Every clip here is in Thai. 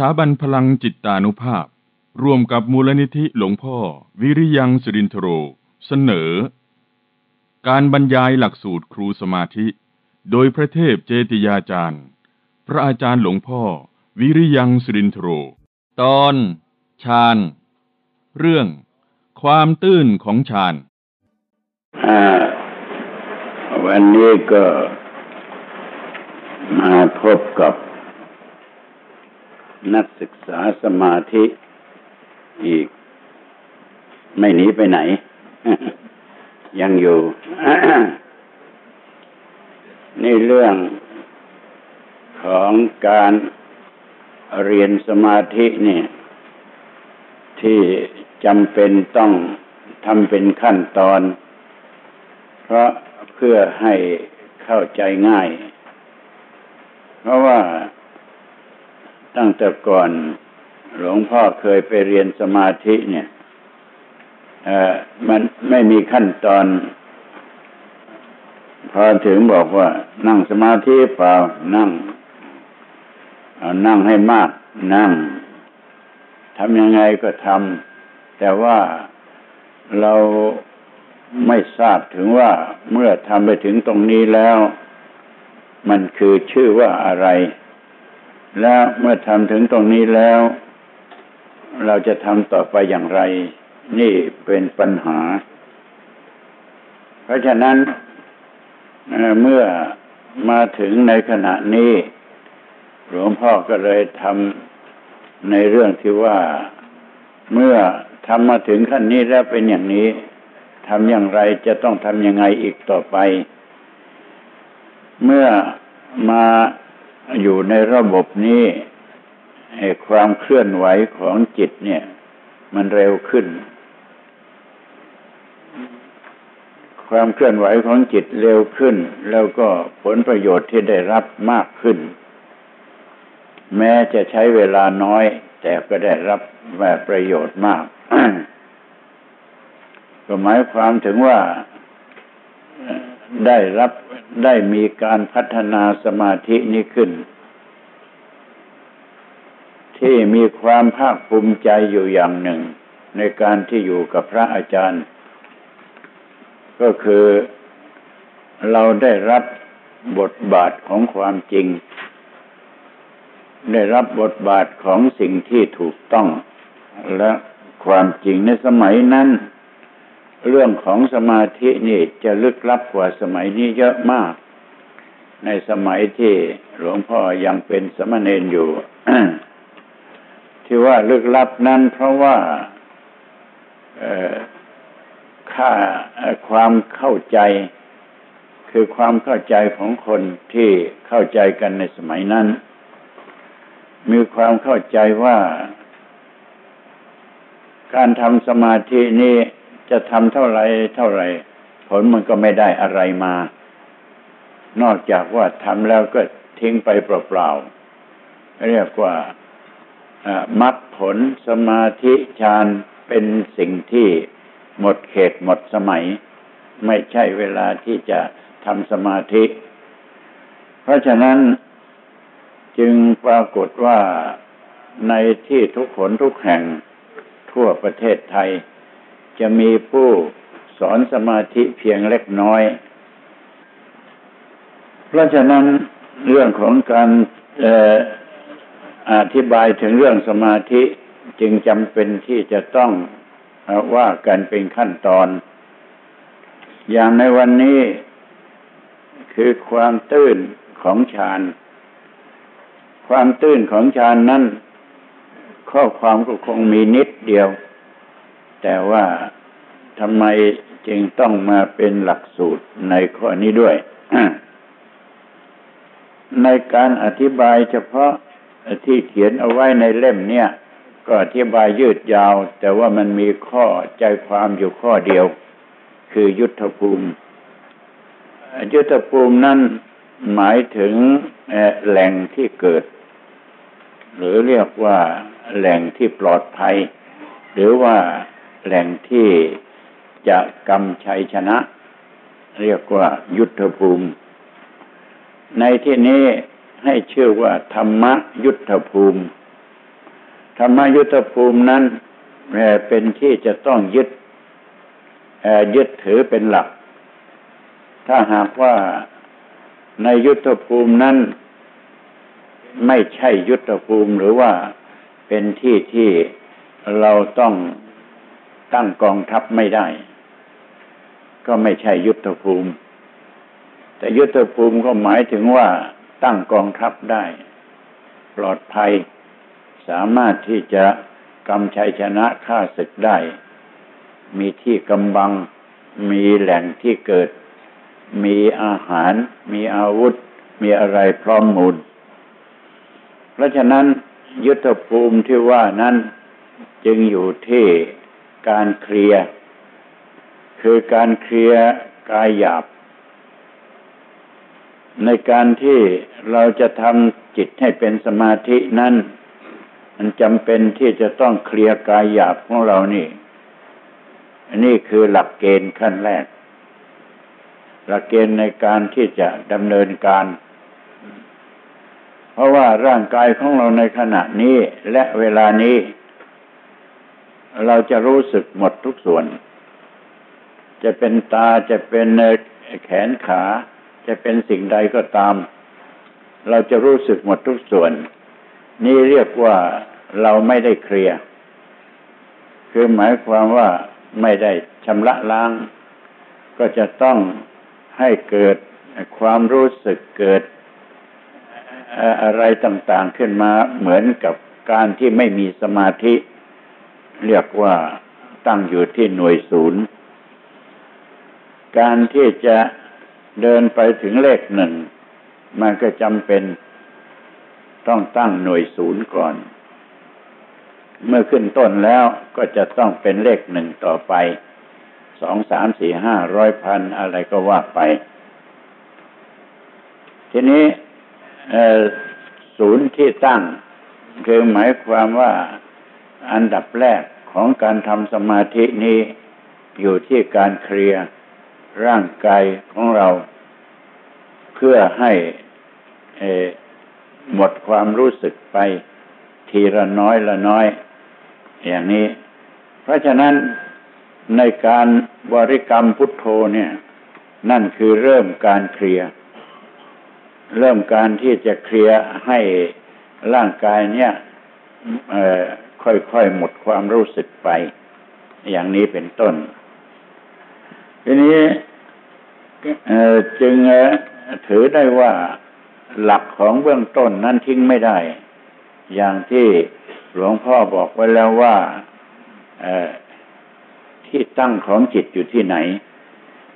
สถาบันพลังจิตตานุภาพ ร่วมกับมูลนิธิหลวงพ่อ วิริยังสิรินทโร เสนอ การบรรยายหลักสูตรครูสมาธิ โดยพระเทพเจติยาจารย์ พระอาจารย์หลวงพ่อ วิริยังสิรินทโร ตอนฌานเรื่อง ความตื้นของฌานอ่าวันนี้ก็มาพบกับ นักศึกษาสมาธิอีก ไม่หนีไปไหน ยังอยู่ นี่เรื่องของการเรียนสมาธินี่ ที่จำเป็นต้องทำเป็นขั้นตอน เพราะเพื่อให้เข้าใจง่าย เพราะว่า ตั้งแต่ก่อนหลวงพ่อเคยไปเรียนสมาธิเนี่ยมันไม่มีขั้นตอน พอถึงบอกว่า นั่งสมาธิเปล่านั่งเอานั่งให้มาก นั่งทำยังไงก็ทำแต่ว่าเราไม่ทราบถึงว่าเมื่อทำไปถึงตรงนี้แล้ว มันคือชื่อว่าอะไร แล้วเมื่อทำถึงตรงนี้แล้ว เราจะทำต่อไปอย่างไร นี่เป็นปัญหา เพราะฉะนั้นเมื่อมาถึงในขณะนี้ หลวงพ่อก็เลยทำในเรื่องที่ว่าเมื่อทำมาถึงขั้นนี้แล้วเป็นอย่างนี้ทำอย่างไรจะต้องทำยังไงอีกต่อไป เมื่อมา อยู่ในระบบนี้ความเคลื่อนไหวของจิตเนี่ย มันเร็วขึ้น ความเคลื่อนไหวของจิตเร็วขึ้น แล้วก็ผลประโยชน์ที่ได้รับมากขึ้น แม้จะใช้เวลาน้อย แต่ก็ได้รับแบบประโยชน์มาก ก็หมายความถึงว่า ได้รับได้มีการพัฒนาสมาธินี้ขึ้น ที่มีความภาคภูมิใจอยู่อย่างหนึ่ง ในการที่อยู่กับพระอาจารย์ ก็คือเราได้รับบทบาทของความจริง ได้รับบทบาทของสิ่งที่ถูกต้องและความจริงในสมัยนั้น เรื่องของสมาธินี่จะลึกลับกว่าสมัยนี้เยอะมาก ในสมัยที่หลวงพ่อยังเป็นสมณเณรอยู่ ที่ว่าลึกลับนั้นเพราะว่าค่าความเข้าใจ คือความเข้าใจของคนที่เข้าใจกันในสมัยนั้น มีความเข้าใจว่า การทำสมาธินี้ จะทำเท่าไรเท่าไรผลมันก็ไม่ได้อะไรมา นอกจากว่าทำแล้วก็ทิ้งไปเปล่าๆเรียกว่ามรรคผลสมาธิฌานเป็นสิ่งที่หมดเขตหมดสมัย ไม่ใช่เวลาที่จะทำสมาธิ เพราะฉะนั้นจึงปรากฏว่าในที่ทุกขนทุกแห่งทั่วประเทศไทย จะมีผู้สอนสมาธิเพียงเล็กน้อย เพราะฉะนั้นเรื่องของการอธิบายถึงเรื่องสมาธิจึงจำเป็นที่จะต้องว่ากันเป็นขั้นตอน อย่างในวันนี้คือความตื้นของฌาน ความตื้นของฌานนั้น ข้อความก็คงมีนิดเดียว แต่ว่าทำไมจึงต้องมาเป็นหลักสูตรในข้อนี้ด้วย ในการอธิบายเฉพาะที่เขียนเอาไว้ในเล่มเนี่ย ก็อธิบายยืดยาว แต่ว่ามันมีข้อใจความอยู่ข้อเดียว คือยุทธภูมิ ยุทธภูมินั้นหมายถึงแหล่งที่เกิด หรือเรียกว่าแหล่งที่ปลอดภัย หรือว่า แหล่งที่จะกำชัยชนะ เรียกว่ายุทธภูมิ ในที่นี้ให้ชื่อว่า ธรรมยุทธภูมิ ธรรมยุทธภูมินั้นเป็นที่จะต้องยึดยึดถือเป็นหลัก ถ้าหากว่าในยุทธภูมินั้น ไม่ใช่ยุทธภูมิหรือว่าเป็นที่ที่เราต้อง ตั้งกองทัพไม่ได้ ก็ไม่ใช่ยุทธภูมิ แต่ยุทธภูมิก็หมายถึงว่าตั้งกองทัพได้ ปลอดภัย สามารถที่จะกำชัยชนะฆ่าศึกได้ มีที่กำบัง มีแหล่งที่เกิด มีอาหาร มีอาวุธ มีอะไรพร้อมมูล เพราะฉะนั้นยุทธภูมิที่ว่านั้นจึงอยู่ที่ การเคลียร์คือการเคลียร์กายหยาบ ในการที่เราจะทำจิตให้เป็นสมาธินั้น มันจำเป็นที่จะต้องเคลียร์กายหยาบของเรานี่ อันนี้คือหลักเกณฑ์ขั้นแรก หลักเกณฑ์ในการที่จะดำเนินการ เพราะว่าร่างกายของเราในขณะนี้และเวลานี้ เราจะรู้สึกหมดทุกส่วน จะเป็นตาจะเป็นแขนขา จะเป็นสิ่งใดก็ตาม เราจะรู้สึกหมดทุกส่วน นี่เรียกว่าเราไม่ได้เคลียร์คือหมายความว่าไม่ได้ชำระล้าง ก็จะต้องให้เกิดความรู้สึกเกิดอะไรต่างๆขึ้นมาเหมือนกับการที่ไม่มีสมาธิ เรียกว่าตั้งอยู่ที่หน่วยศูนย์ การที่จะเดินไปถึงเลขหนึ่ง มันก็จำเป็นต้องตั้งหน่วยศูนย์ก่อน เมื่อขึ้นต้นแล้วก็จะต้องเป็นเลขหนึ่งต่อไป สองสามสี่ห้าร้อยพันอะไรก็ว่าไป ทีนี้ศูนย์ที่ตั้ง คือหมายความว่า อันดับแรกของการทำสมาธินี้ อยู่ที่การเคลียร์ร่างกายของเรา เพื่อให้หมดความรู้สึกไปทีละน้อยละน้อย อย่างนี้ เพราะฉะนั้นในการบริกรรมพุทโธเนี่ย นั่นคือเริ่มการเคลียร์เริ่มการที่จะเคลียร์ให้ร่างกายเนี่ย ค่อยๆหมดความรู้สึกไป อย่างนี้เป็นต้น ทีนี้จึงถือได้ว่าหลักของเบื้องต้นนั้นทิ้งไม่ได้ อย่างที่หลวงพ่อบอกไว้แล้วว่าที่ตั้งของจิตอยู่ที่ไหน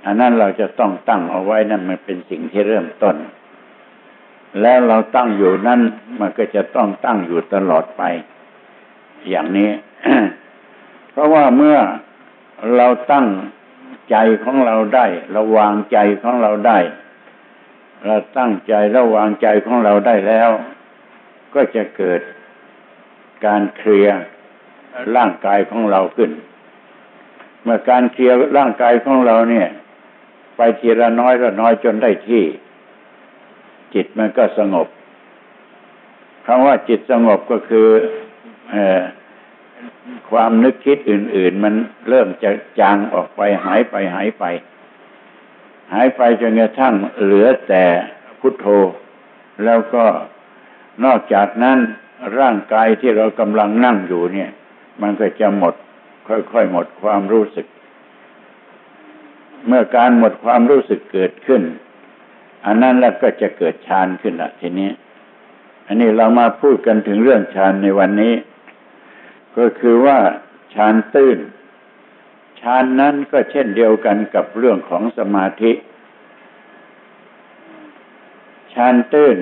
อันนั้นเราจะต้องตั้งเอาไว้นั่นมันเป็นสิ่งที่เริ่มต้น แล้วเราตั้งอยู่นั่นมันก็จะต้องตั้งอยู่ตลอดไป อย่างนี้ เพราะว่าเมื่อเราตั้งใจของเราได้เราวางใจของเราได้ เราตั้งใจระวางใจของเราได้แล้ว ก็จะเกิดการเคลียร์ร่างกายของเราขึ้น เมื่อการเคลียร์ร่างกายของเราเนี่ย ไปทีละน้อยละน้อยจนได้ที่ จิตมันก็สงบคำว่าจิตสงบก็คือ ความนึกคิดอื่น ๆ มันเริ่มจะจางออกไปหายไปหายไป หายไปจนกระทั่งเหลือแต่พุทโธ แล้วก็นอกจากนั้นร่างกายที่เรากำลังนั่งอยู่เนี่ย มันก็จะหมด ค่อยๆหมดความรู้สึก เมื่อการหมดความรู้สึกเกิดขึ้น อันนั้นแล้วก็จะเกิดฌานขึ้นละทีนี้ อันนี้เรามาพูดกันถึงเรื่องฌานในวันนี้ ก็คือว่าฌานตื้นฌานนั้นก็เช่นเดียวกันกับเรื่องของสมาธิฌานตื้น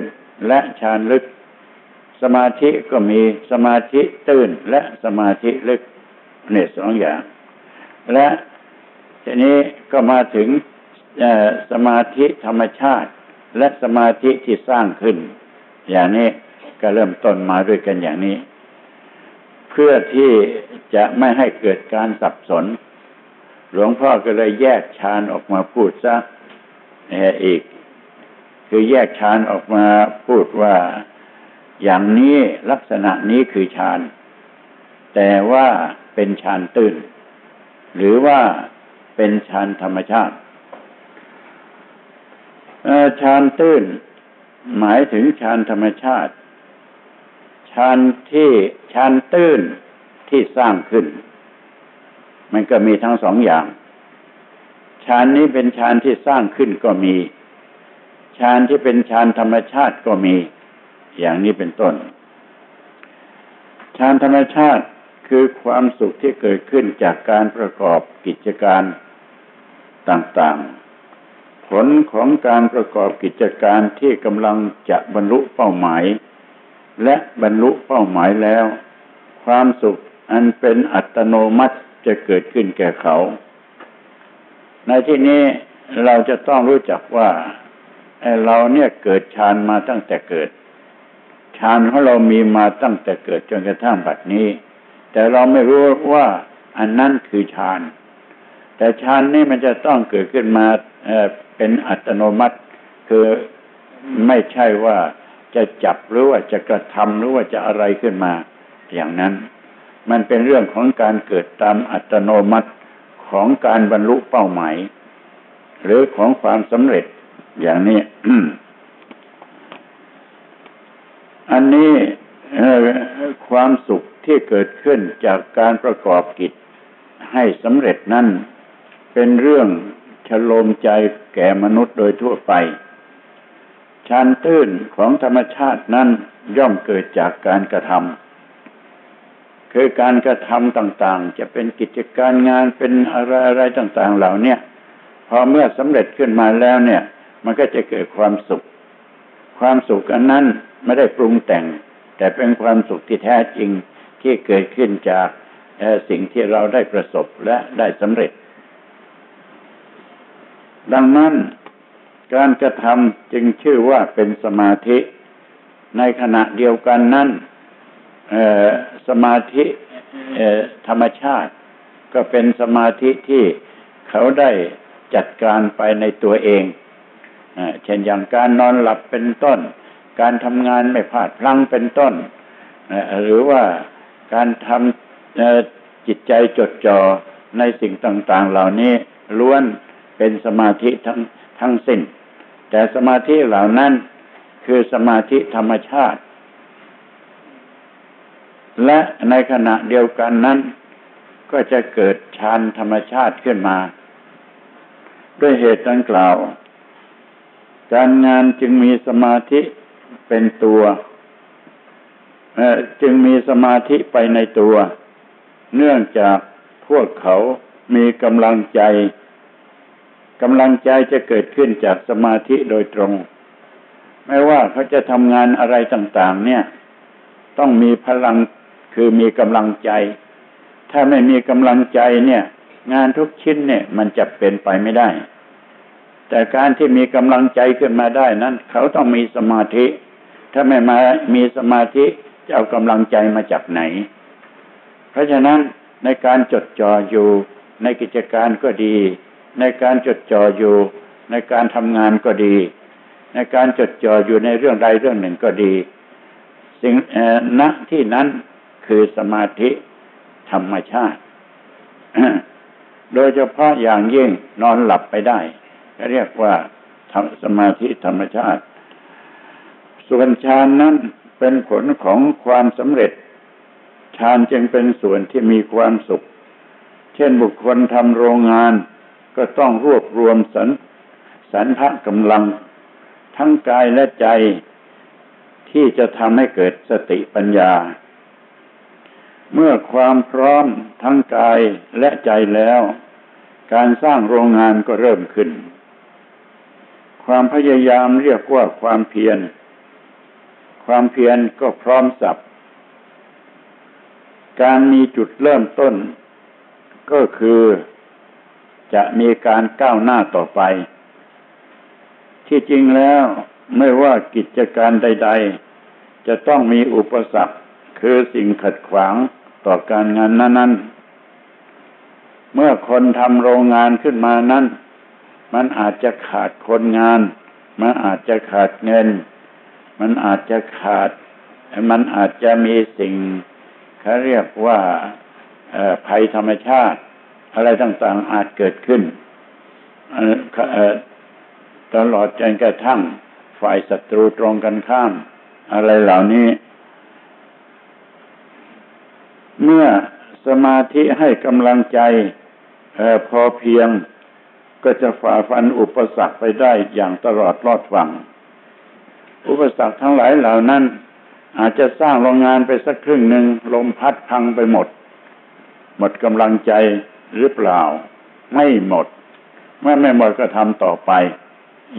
และฌานลึก สมาธิก็มีสมาธิตื้นและสมาธิลึกเนี่ยสองอย่าง และทีนี้ก็มาถึงสมาธิธรรมชาติ และสมาธิที่สร้างขึ้น อย่างนี้ก็เริ่มต้นมาด้วยกันอย่างนี้ เพื่อที่จะไม่ให้เกิดการสับสน หลวงพ่อก็เลยแยกฌานออกมาพูดซะอีก คือแยกฌานออกมาพูดว่าอย่างนี้ลักษณะนี้คือฌาน แต่ว่าเป็นฌานตื้น หรือว่าเป็นฌานธรรมชาติฌานตื้น หมายถึงฌานธรรมชาติ ฌานที่ฌานตื้นที่สร้างขึ้น มันก็มีทั้งสองอย่างฌานนี้เป็นฌานที่สร้างขึ้นก็มีฌานที่เป็นฌานธรรมชาติก็มี อย่างนี้เป็นต้นฌานธรรมชาติคือความสุขที่เกิดขึ้นจากการประกอบกิจการต่างๆ ผลของการประกอบกิจการที่กำลังจะบรรลุเป้าหมาย และบรรลุเป้าหมายแล้ว ความสุขอันเป็นอัตโนมัติจะเกิดขึ้นแก่เขา ในที่นี้เราจะต้องรู้จักว่าเราเนี่ยเกิดฌานมาตั้งแต่เกิดฌานของเรามีมาตั้งแต่เกิดจนกระทั่งบัดนี้ แต่เราไม่รู้ว่าอันนั้นคือฌาน แต่ฌานนี่มันจะต้องเกิดขึ้นมาเเป็นอัตโนมัติ คือไม่ใช่ว่า จะจับหรือว่าจะกระทำหรือว่าจะอะไรขึ้นมา อย่างนั้น มันเป็นเรื่องของการเกิดตามอัตโนมัติของการบรรลุเป้าหมาย หรือของความสำเร็จอย่างนี้ อันนี้ความสุขที่เกิดขึ้นจากการประกอบกิจให้สำเร็จนั้นเป็นเรื่องชโลมใจแก่มนุษย์โดยทั่วไป ชานตื้นของธรรมชาตินั้นย่อมเกิดจากการกระทำคือการกระทำต่างๆ จะเป็นกิจการงานเป็นอะไรอะไรต่างๆ เหล่านี้พอเมื่อสำเร็จขึ้นมาแล้วเนี่ย มันก็จะเกิดความสุข ความสุขอันนั้นไม่ได้ปรุงแต่ง แต่เป็นความสุขที่แท้จริงที่เกิดขึ้นจากสิ่งที่เราได้ประสบและได้สำเร็จ ดังนั้น การกระทำจึงชื่อว่าเป็นสมาธิ ในขณะเดียวกันนั้นสมาธิธรรมชาติ ก็เป็นสมาธิที่เขาได้จัดการไปในตัวเองเช่นอย่างการนอนหลับเป็นต้น การทำงานไม่พลาดพลั้งเป็นต้น หรือว่าการทำจิตใจจดจ่อในสิ่งต่าง ๆ เหล่านี้ล้วนเป็นสมาธิทั้งทั้งสิ้น แต่สมาธิเหล่านั้นคือสมาธิธรรมชาติ และในขณะเดียวกันนั้น ก็จะเกิดฌานธรรมชาติขึ้นมา ด้วยเหตุดังกล่าว การงานจึงมีสมาธิเป็นตัวจึงมีสมาธิไปในตัว เนื่องจากพวกเขามีกำลังใจ กำลังใจจะเกิดขึ้นจากสมาธิโดยตรง ไม่ว่าเขาจะทำงานอะไรต่างๆ เนี่ย ต้องมีพลังคือมีกำลังใจ ถ้าไม่มีกำลังใจเนี่ย งานทุกชิ้นเนี่ยมันจะเป็นไปไม่ได้ แต่การที่มีกำลังใจขึ้นมาได้นั้น เขาต้องมีสมาธิ ถ้าไม่มามีสมาธิจะเอากำลังใจมาจากไหน เพราะฉะนั้นในการจดจ่ออยู่ในกิจการก็ดี ในการจดจ่ออยู่ ในการทำงานก็ดี ในการจดจ่ออยู่ในเรื่องใดเรื่องหนึ่งก็ดีสิ่งณที่นั้นคือสมาธิธรรมชาติ โดยเฉพาะอย่างยิ่งนอนหลับไปได้เรียกว่าทำสมาธิธรรมชาติ ส่วนฌานนั้นเป็นผลของความสำเร็จฌานจึงเป็นส่วนที่มีความสุข เช่นบุคคลทำโรงงาน ก็ต้องรวบรวมสันสันทะกำลัง ทั้งกายและใจที่จะทำให้เกิดสติปัญญา เมื่อความพร้อมทั้งกายและใจแล้ว การสร้างโรงงานก็เริ่มขึ้น ความพยายามเรียกว่าความเพียร ความเพียรก็พร้อมสับการมีจุดเริ่มต้น ก็คือ จะมีการก้าวหน้าต่อไป ที่จริงแล้วไม่ว่ากิจการใด ๆ จะต้องมีอุปสรรคคือสิ่งขัดขวางต่อการงานนั้นๆ เมื่อคนทำโรงงานขึ้นมานั้น มันอาจจะขาดคนงาน มันอาจจะขาดเงิน มันอาจจะขาด มันอาจจะมีสิ่งเขาเรียกว่าภัยธรรมชาติ อะไรต่างๆอาจเกิดขึ้นตลอดจนกระทั่งฝ่ายศัตรูตรงกันข้าม อะไรเหล่านี้ เมื่อสมาธิให้กำลังใจอพอเพียงก็จะฝ่าฟันอุปสรรคไปได้อย่างตลอดรอดฝั่ง อุปสรรคทั้งหลายเหล่านั้น อาจจะสร้างโรงงานไปสักครึ่งหนึ่งลมพัดพังไปหมด หมดกำลังใจ หรือเปล่า ไม่หมด เมื่อไม่หมดก็ทำต่อไป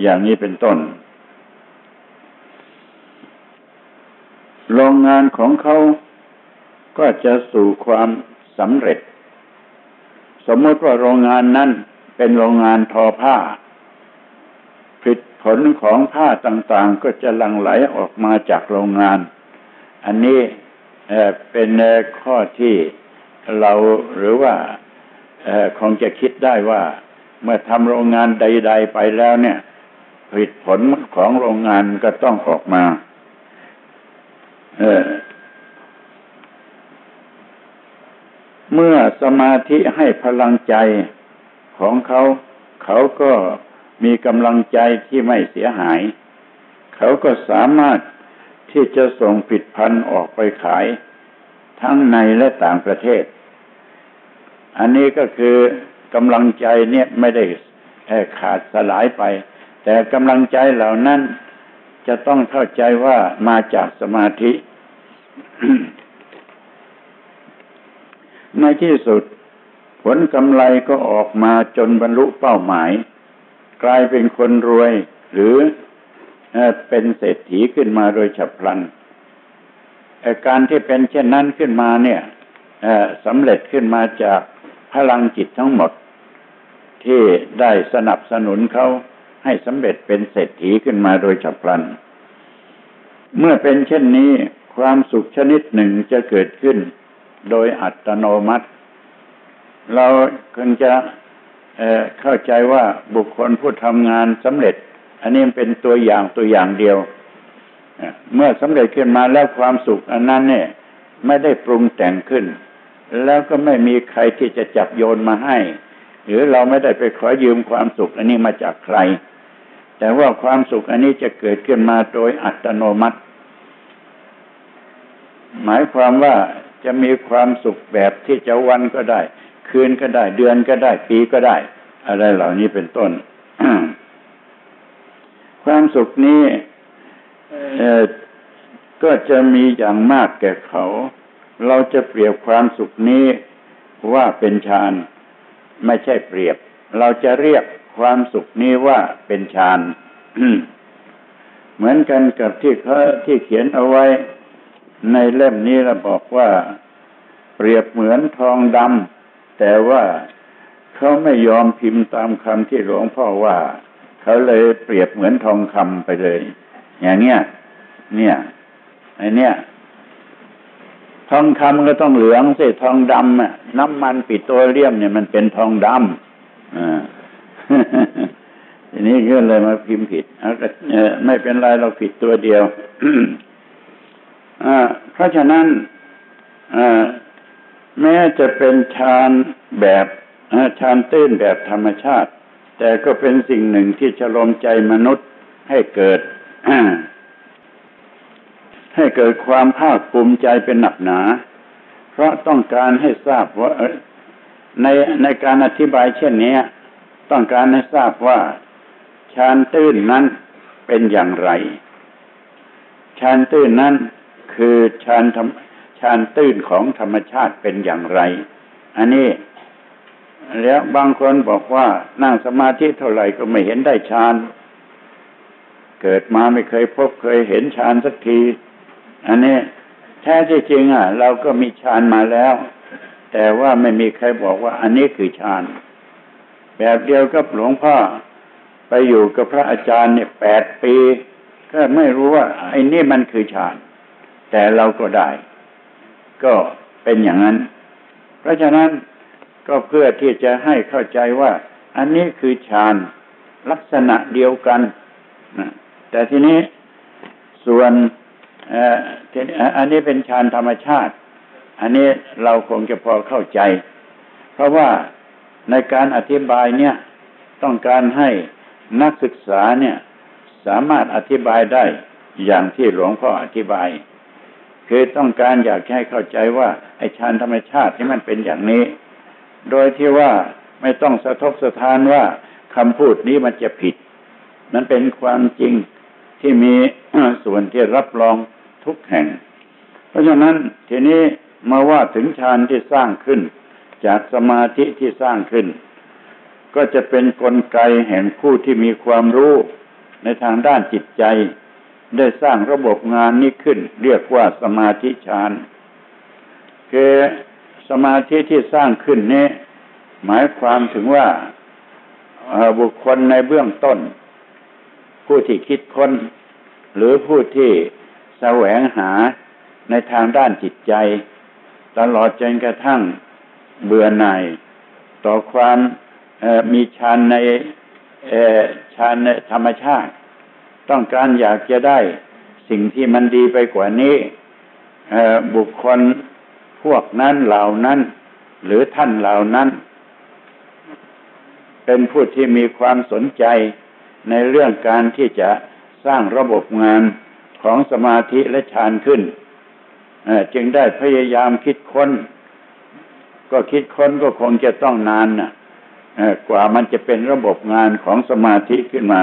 อย่างนี้เป็นต้น โรงงานของเขาก็จะสู่ความสำเร็จ สมมติว่าโรงงานนั้นเป็นโรงงานทอผ้าผิดผลของผ้าต่างๆ ก็จะลังไหลออกมาจากโรงงาน อันนี้เป็นข้อที่เราหรือว่า คงจะคิดได้ว่า เมื่อทำโรงงานใด ๆ ไปแล้วเนี่ย ผลผลของโรงงานก็ต้องออกมาเเมื่อสมาธิให้พลังใจของเขา เขาก็มีกำลังใจที่ไม่เสียหาย เขาก็สามารถที่จะส่งผลิตภัณฑ์ออกไปขาย ทั้งในและต่างประเทศ อันนี้ก็คือกำลังใจเนี่ยไม่ได้ขาดสลายไป แต่กำลังใจเหล่านั้นจะต้องเข้าใจว่ามาจากสมาธิ ในที่สุด ผลกำไรก็ออกมาจนบรรลุเป้าหมาย กลายเป็นคนรวยหรือเป็นเศรษฐีขึ้นมาโดยฉับพลันการที่เป็นเช่นนั้นขึ้นมาเนี่ยสำเร็จขึ้นมาจาก พลังจิตทั้งหมด ที่ได้สนับสนุนเขาให้สำเร็จเป็นเศรษฐีขึ้นมาโดยฉับพลัน เมื่อเป็นเช่นนี้ความสุขชนิดหนึ่งจะเกิดขึ้น โดยอัตโนมัติ เราควรจะเเข้าใจว่าบุคคลผู้ทำงานสำเร็จ อันนี้เป็นตัวอย่างตัวอย่างเดียว เมื่อสำเร็จขึ้นมาแล้วความสุขอันนั้นเนี่ย ไม่ได้ปรุงแต่งขึ้น แล้วก็ไม่มีใครที่จะจับโยนมาให้ หรือเราไม่ได้ไปขอยืมความสุขอันนี้มาจากใคร แต่ว่าความสุขอันนี้จะเกิดขึ้นมาโดยอัตโนมัติ หมายความว่าจะมีความสุขแบบที่จะวันก็ได้ คืนก็ได้ เดือนก็ได้ ปีก็ได้ อะไรเหล่านี้เป็นต้น ความสุขนี้ก็จะมีอย่างมากแก่เขา เราจะเปรียบความสุขนี้ว่าเป็นฌานไม่ใช่เปรียบ เราจะเรียกความสุขนี้ว่าเป็นฌานเหมือนกันกับที่เขาที่เขียนเอาไว้ ในเล่มนี้เราบอกว่าเปรียบเหมือนทองดำแต่ว่าเขาไม่ยอมพิมพ์ตามคำที่หลวงพ่อว่า เขาเลยเปรียบเหมือนทองคำไปเลย อย่างเนี้ยเนี่ยไอเนี้ย ทองคำก็ต้องเหลืองสิทองดำอะ น้ำมันปิโตรเลียมเนี่ยมันเป็นทองดำอ่าทีนี้ก็เลยมาพิมพ์ผิดไม่เป็นไรเราผิดตัวเดียวเพราะฉะนั้นแม้จะเป็นฌานแบบฌานตื้นแบบธรรมชาติ แต่ก็เป็นสิ่งหนึ่งที่ฉลมใจมนุษย์ให้เกิด ให้เกิดความภาคภูมิใจเป็นหนักหนา เพราะต้องการให้ทราบว่าในในการอธิบายเช่นนี้ต้องการให้ทราบว่าฌานตื้นนั้นเป็นอย่างไรฌานตื้นนั้นคือฌานธรรมฌานตื้นของธรรมชาติเป็นอย่างไร อันนี้แล้วบางคนบอกว่านั่งสมาธิเท่าไหร่ก็ไม่เห็นได้ฌาน เกิดมาไม่เคยพบเคยเห็นฌานสักที อันนี้แท้ที่จริงอะ เราก็มีฌานมาแล้ว แต่ว่าไม่มีใครบอกว่า อันนี้คือฌานแบบเดียวกับหลวงพ่อไปอยู่กับพระอาจารย์เนี่ยแปดปี ก็ไม่รู้ว่าไอ้นี่มันคือฌานแต่เราก็ได้ ก็เป็นอย่างนั้น เพราะฉะนั้นก็เพื่อที่จะให้เข้าใจว่า อันนี้คือฌานลักษณะเดียวกันนะแต่ทีนี้ส่วน อันนี้เป็นฌานธรรมชาติ อันนี้เราคงจะพอเข้าใจ เพราะว่าในการอธิบายเนี่ย ต้องการให้นักศึกษาเนี่ย สามารถอธิบายได้อย่างที่หลวงพ่ออธิบาย คือต้องการอยากให้เข้าใจว่าไอ้ฌานธรรมชาติที่มันเป็นอย่างนี้ โดยที่ว่าไม่ต้องสะทกสะทานว่าคำพูดนี้มันจะผิดนั้นเป็นความจริงที่มีส่วนที่รับรอง ทุกแห่ง เพราะฉะนั้นทีนี้มาว่าถึงฌานที่สร้างขึ้น จากสมาธิที่สร้างขึ้น ก็จะเป็นนกลไกแห่งผู้ที่มีความรู้ในทางด้านจิตใจ ได้สร้างระบบงานนี้ขึ้น เรียกว่าสมาธิฌานคือสมาธิที่สร้างขึ้นนี้ หมายความถึงว่าบุคคลในเบื้องต้น ผู้ที่คิดค้น หรือผู้ที่ แสวงหาในทางด้านจิตใจ ตลอดจนกระทั่งเบื่อหน่ายต่อความมีฌานในฌานในธรรมชาติ ต้องการอยากจะได้สิ่งที่มันดีไปกว่านี้บุคคลพวกนั้นเหล่านั้น หรือท่านเหล่านั้น เป็นผู้ที่มีความสนใจในเรื่องการที่จะสร้างระบบงาน ของสมาธิและฌานขึ้นจึงได้พยายามคิดค้น ก็คิดค้นก็คงจะต้องนานนะกว่ามันจะเป็นระบบงานของสมาธิขึ้นมา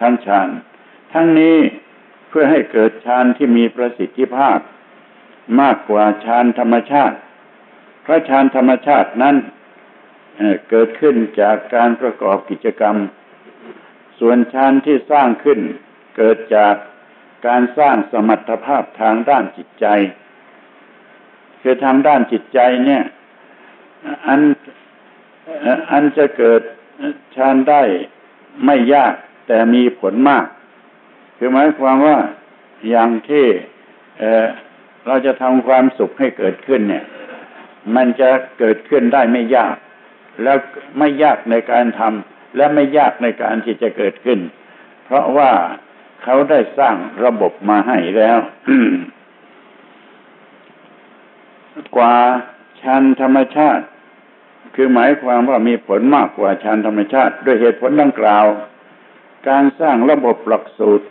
ทั้งฌานทั้งนี้เพื่อให้เกิดฌานที่มีประสิทธิภาพ มากกว่าฌานธรรมชาติเพราะฌานธรรมชาตินั้นเกิดขึ้นจากการประกอบกิจกรรม ส่วนฌานที่สร้างขึ้นเกิดจาก การสร้างสมรรถภาพทางด้านจิตใจ คือทางด้านจิตใจเนี่ย อันอันจะเกิดฌานได้ไม่ยากแต่มีผลมาก คือหมายความว่าอย่างที่เเราจะทำความสุขให้เกิดขึ้นเนี่ย มันจะเกิดขึ้นได้ไม่ยาก แล้วไม่ยากในการทำและไม่ยากในการที่จะเกิดขึ้น เพราะว่า เขาได้สร้างระบบมาให้แล้วกว่าชันธรรมชาติ คือหมายความว่ามีผลมากกว่าชันธรรมชาติ ด้วยเหตุผลดังกล่าว การสร้างระบบหลักสูตร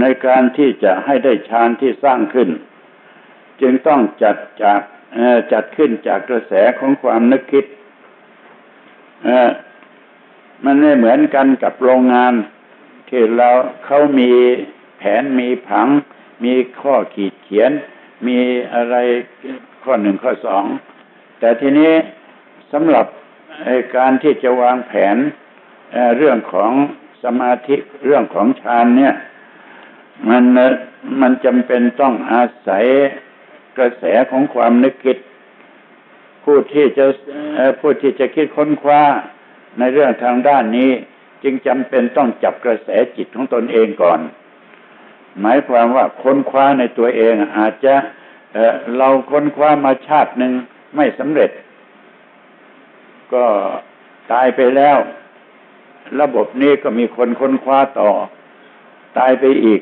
ในการที่จะให้ได้ฌานที่สร้างขึ้น จึงต้องจัดจากจัดขึ้นจากกระแสของความนึกคิดมันไม่เหมือนกันกับโรงงาน ที่เราเขามีแผนมีผัง มีข้อขีดเขียน มีอะไรข้อหนึ่งข้อสอง แต่ทีนี้สำหรับการที่จะวางแผนเรื่องของสมาธิเรื่องของฌานเนี่ยมันมันจำเป็นต้องอาศัยกระแสของความนึกคิด ผู้ที่จะผู้ที่จะคิดค้นคว้าในเรื่องทางด้านนี้ จึงจำเป็นต้องจับกระแสจิตของตนเองก่อน หมายความว่าค้นคว้าในตัวเองอาจจะเเราค้นคว้ามาชาติหนึ่งไม่สำเร็จ ก็ตายไปแล้ว ระบบนี้ก็มีคนค้นคว้าต่อ ตายไปอีก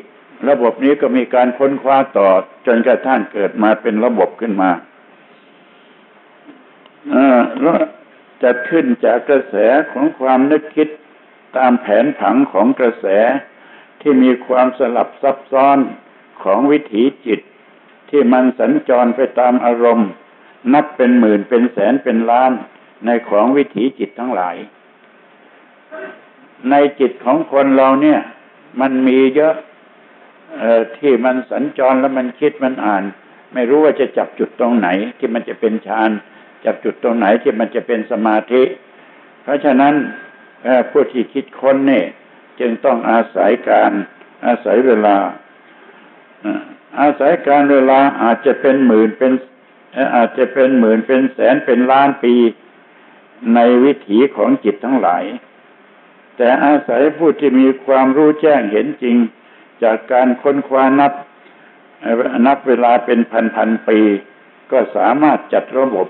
ระบบนี้ก็มีการค้นคว้าต่อ จนกระทั่งเกิดมาเป็นระบบขึ้นมาแล้วจะขึ้นจากกระแสของความนึกคิด ตามแผนผังของกระแสที่มีความสลับซับซ้อนของวิถีจิต ที่มันสัญจรไปตามอารมณ์ นับเป็นหมื่นเป็นแสนเป็นล้านในของวิถีจิตทั้งหลาย ในจิตของคนเราเนี่ย มันมีเยอะออที่มันสัญจรแล้วมันคิดมันอ่าน ไม่รู้ว่าจะจับจุดตรงไหน ที่มันจะเป็นฌานจากจุดตรงไหนที่มันจะเป็นสมาธิ เพราะฉะนั้น ผู้ที่คิดค้นเนี่ยจึงต้องอาศัยการอาศัยเวลา อาศัยการเวลาอาจจะเป็นหมื่นเป็นอาจจะเป็นหมื่นเป็นแสนเป็นล้านปีในวิถีของจิตทั้งหลาย แต่อาศัยผู้ที่มีความรู้แจ้งเห็นจริง จากการค้นคว้านับ นับเวลาเป็นพันพันปี ก็สามารถจัดระบบ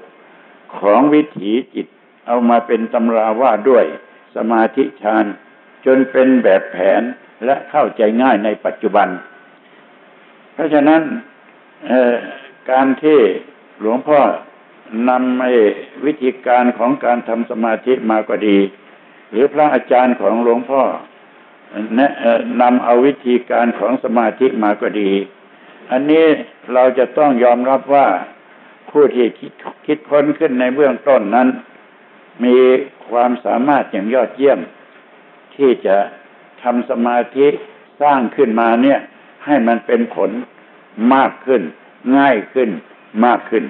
ของวิถีจิตเอามาเป็นตำราว่าด้วย สมาธิฌานจนเป็นแบบแผนและเข้าใจง่ายในปัจจุบัน เพราะฉะนั้นการที่หลวงพ่อนำวิธีการของการทำสมาธิมาก็ดี หรือพระอาจารย์ของหลวงพ่อนำเอาวิธีการของสมาธิมาก็ดี อันนี้เราจะต้องยอมรับว่าผู้ที่คิดคิดค้นขึ้นในเบื้องต้นนั้น มีความสามารถอย่างยอดเยี่ยม ที่จะทำสมาธิสร้างขึ้นมาเนี่ย ให้มันเป็นผลมากขึ้น ง่ายขึ้นมากขึ้น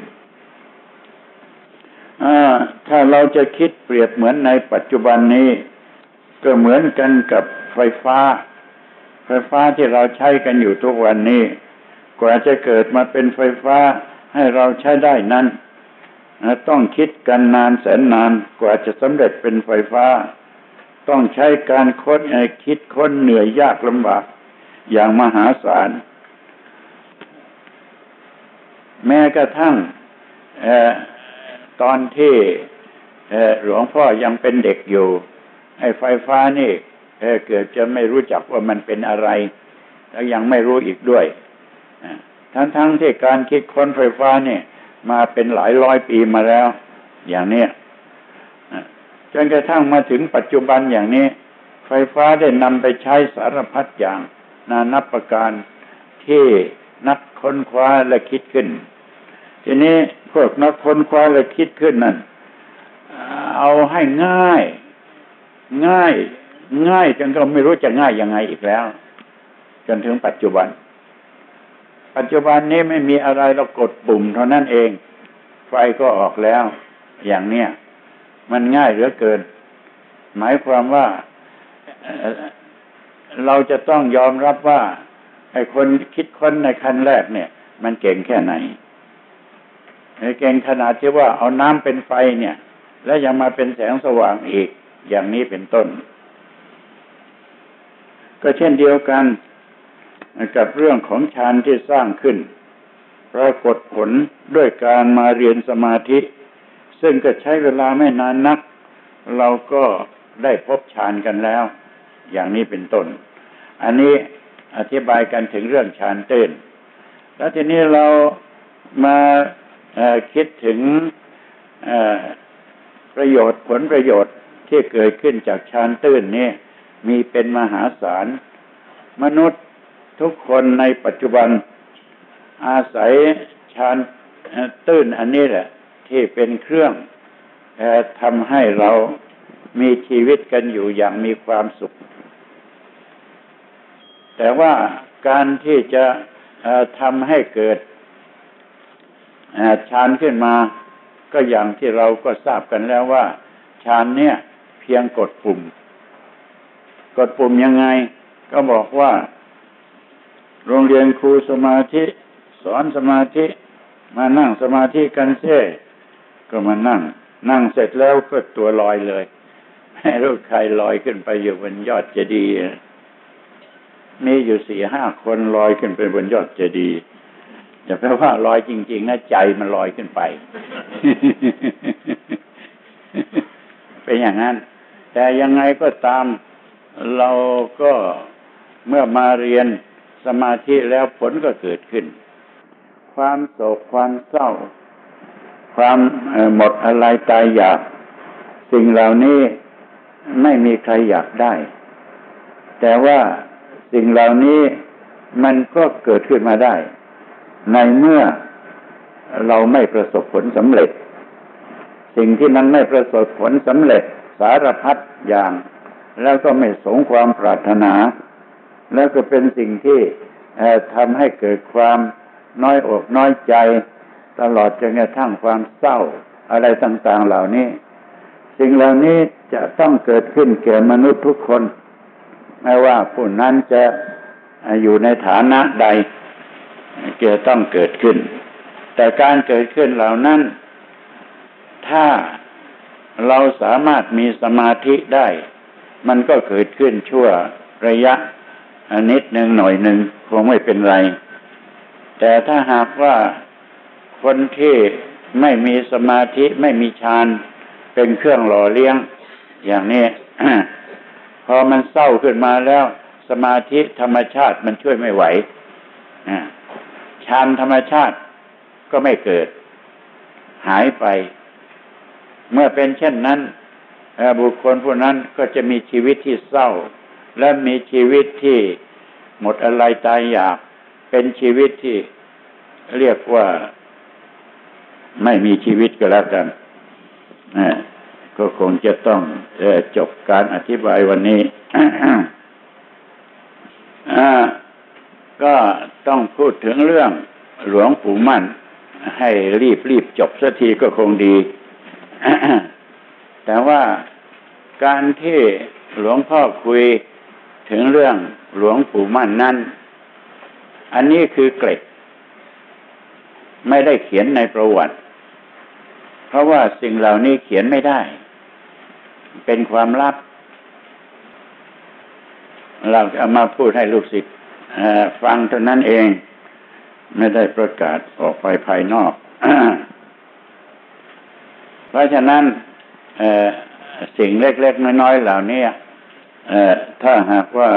ถ้าเราจะคิดเปรียบเหมือนในปัจจุบันนี้ ก็เหมือนกันกับไฟฟ้า ไฟฟ้าที่เราใช้กันอยู่ทุกวันนี้ กว่าจะเกิดมาเป็นไฟฟ้าให้เราใช้ได้นั้น ต้องคิดกันนานแสนนานกว่าจะสำเร็จเป็นไฟฟ้า ต้องใช้การค้นคิดค้นเหนื่อยยากลำบากอย่างมหาศาล แม้กระทั่งตอนที่หลวงพ่อยังเป็นเด็กอยู่ไอ้ไฟฟ้านี่เกิดจะไม่รู้จักว่ามันเป็นอะไร แล้วยังไม่รู้อีกด้วย ทั้งๆทที่การคิดค้นไฟฟ้าเนี่ย มาเป็นหลายร้อยปีมาแล้ว อย่างนี้จนกระทั่งมาถึงปัจจุบันอย่างนี้ ไฟฟ้าได้นำไปใช้สารพัดอย่าง นานับประการที่นักค้นคว้าและคิดขึ้น ทีนี้พวกนักค้นคว้าและคิดขึ้นนั่นเอาให้ง่าย ง่าย ง่ายจนก็ไม่รู้จะง่ายยังไงอีกแล้ว จนถึงปัจจุบัน ปัจจุบันนี้ไม่มีอะไรเรากดปุ่มเท่านั้นเอง ไฟก็ออกแล้ว อย่างเนี้ยมันง่ายเหลือเกิน หมายความว่าเราจะต้องยอมรับว่า ไอ้คนคิดค้นในขั้นแรกเนี่ย มันเก่งแค่ไหนเก่งขนาดที่ว่าเอาน้ำเป็นไฟเนี่ย แล้วยังมาเป็นแสงสว่างอีก อย่างนี้เป็นต้น ก็เช่นเดียวกัน กับเรื่องของฌานที่สร้างขึ้น ปรากฏผลด้วยการมาเรียนสมาธิ ซึ่งก็ใช้เวลาไม่นานนัก เราก็ได้พบฌานกันแล้ว อย่างนี้เป็นต้น อันนี้อธิบายกันถึงเรื่องฌานเต้น แล้วทีนี้เรามาคิดถึงประโยชน์ผลประโยชน์ที่เกิดขึ้นจากฌานตื้นนี้มีเป็นมหาศาล มนุษย์ ทุกคนในปัจจุบันอาศัยชานตื้นอันนี้แหละ ที่เป็นเครื่องทำให้เรามีชีวิตกันอยู่อย่างมีความสุข แต่ว่าการที่จะทำให้เกิดฌานขึ้นมาก็อย่างที่เราก็ทราบกันแล้วว่าฌานเนี่ย เพียงกดปุ่ม กดปุ่มยังไง ก็บอกว่า โรงเรียนครูสมาธิ สอนสมาธิ มานั่งสมาธิกันเซ่ก็มานั่ง นั่งเสร็จแล้วก็ตัวลอยเลยไม่รู้ใครลอยขึ้นไปอยู่บนยอดเจดีย์มีอยู่สี่ห้าคนลอยขึ้นไปบนยอดเจดีย์อย่าแปลว่าลอยจริง ๆนะใจมันลอยขึ้นไปเป็นอย่างนั้น แต่ยังไงก็ตามเราก็เมื่อมาเรียน สมาธิแล้วผลก็เกิดขึ้น ความโศกความเศร้า ความหมดอะไรตายอยาก สิ่งเหล่านี้ไม่มีใครอยากได้ แต่ว่าสิ่งเหล่านี้มันก็เกิดขึ้นมาได้ ในเมื่อเราไม่ประสบผลสำเร็จ สิ่งที่มันไม่ประสบผลสำเร็จสารพัดอย่าง แล้วก็ไม่สงความปรารถนา แล้วก็เป็นสิ่งที่ทำให้เกิดความน้อยอกน้อยใจ ตลอดจนกระทั่งความเศร้าอะไรต่างๆเหล่านี้ สิ่งเหล่านี้จะต้องเกิดขึ้นแก่มนุษย์ทุกคน ไม่ว่าผู้นั้นจะอยู่ในฐานะใดจะต้องเกิดขึ้น แต่การเกิดขึ้นเหล่านั้น ถ้าเราสามารถมีสมาธิได้ มันก็เกิดขึ้นชั่วระยะ อนิดหนึ่งหน่อยหนึ่งคงไม่เป็นไร แต่ถ้าหากว่าคนที่ไม่มีสมาธิไม่มีฌานเป็นเครื่องหล่อเลี้ยง อย่างนี้พอมันเศร้าขึ้นมาแล้ว สมาธิธรรมชาติมันช่วยไม่ไหวฌานธรรมชาติก็ไม่เกิด หายไป เมื่อเป็นเช่นนั้นบุคคลผู้นั้นก็จะมีชีวิตที่เศร้า และมีชีวิตที่หมดอะไรตายอยาก เป็นชีวิตที่เรียกว่าไม่มีชีวิตก็แล้วกันก็คงจะต้องจบการอธิบายวันนี้ก็ต้องพูดถึงเรื่องหลวงปู่มั่น ให้รีบรีบจบสักทีก็คงดี แต่ว่าการที่หลวงพ่อคุย ถึงเรื่องหลวงปู่มั่นนั้น อันนี้คือเกร็ดไม่ได้เขียนในประวัติ เพราะว่าสิ่งเหล่านี้เขียนไม่ได้ เป็นความลับ เราเอามาพูดให้ลูกศิษย์ฟังเท่านั้นเอง ไม่ได้ประกาศออกไปภายนอก เพราะฉะนั้นสิ่งเล็กๆน้อยๆเหล่านี้ ถ้าหากว่า